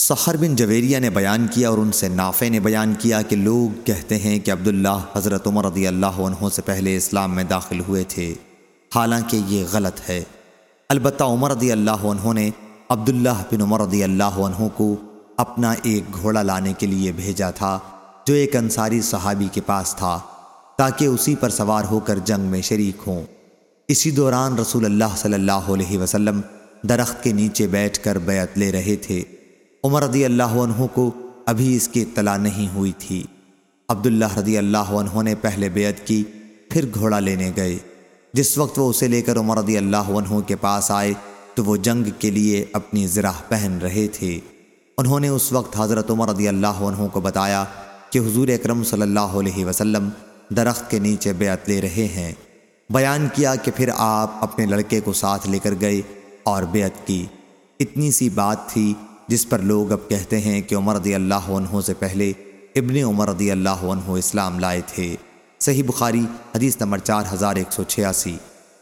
سخر بن جویریہ نے بیان کیا اور ان سے نافع نے بیان کیا کہ لوگ کہتے ہیں کہ عبداللہ حضرت عمر رضی اللہ عنہ سے پہلے اسلام میں داخل ہوئے تھے۔ حالانکہ یہ غلط ہے۔ البتہ عمر رضی اللہ عنہ نے عبداللہ بن عمر رضی اللہ عنہ کو اپنا ایک گھوڑا لانے کے لیے بھیجا تھا، جو ایک انصاری صحابی کے پاس تھا، تاکہ اسی پر سوار ہو کر جنگ میں شریک ہوں۔ اسی دوران رسول اللہ صلی اللہ علیہ وسلم درخت کے نیچے بیٹھ کر بیعت لے رہے تھے۔ عمر رضی اللہ عنہ کو ابھی اس کی اطلاع نہیں ہوئی تھی۔ عبداللہ رضی اللہ عنہ نے پہلے بیعت کی، پھر گھوڑا لینے گئے۔ جس وقت وہ اسے لے کر عمر رضی اللہ عنہ کے پاس آئے، تو وہ جنگ کے لیے اپنی ذرا پہن رہے تھے۔ انہوں نے اس وقت حضرت عمر رضی اللہ عنہ کو بتایا کہ حضور اکرم صلی اللہ علیہ وسلم درخت کے نیچے بیعت لے رہے ہیں۔ بیان کیا کہ پھر آپ اپنے لڑکے کو ساتھ لے کر گئے اور بیعت کی۔ اتنی سی بات تھی جس پر لوگ اب کہتے ہیں کہ عمر رضی اللہ عنہ سے پہلے ابن عمر رضی اللہ عنہ اسلام لائے تھے۔ صحیح بخاری حدیث نمبر چار ہزار ایک سو چھیاسی۔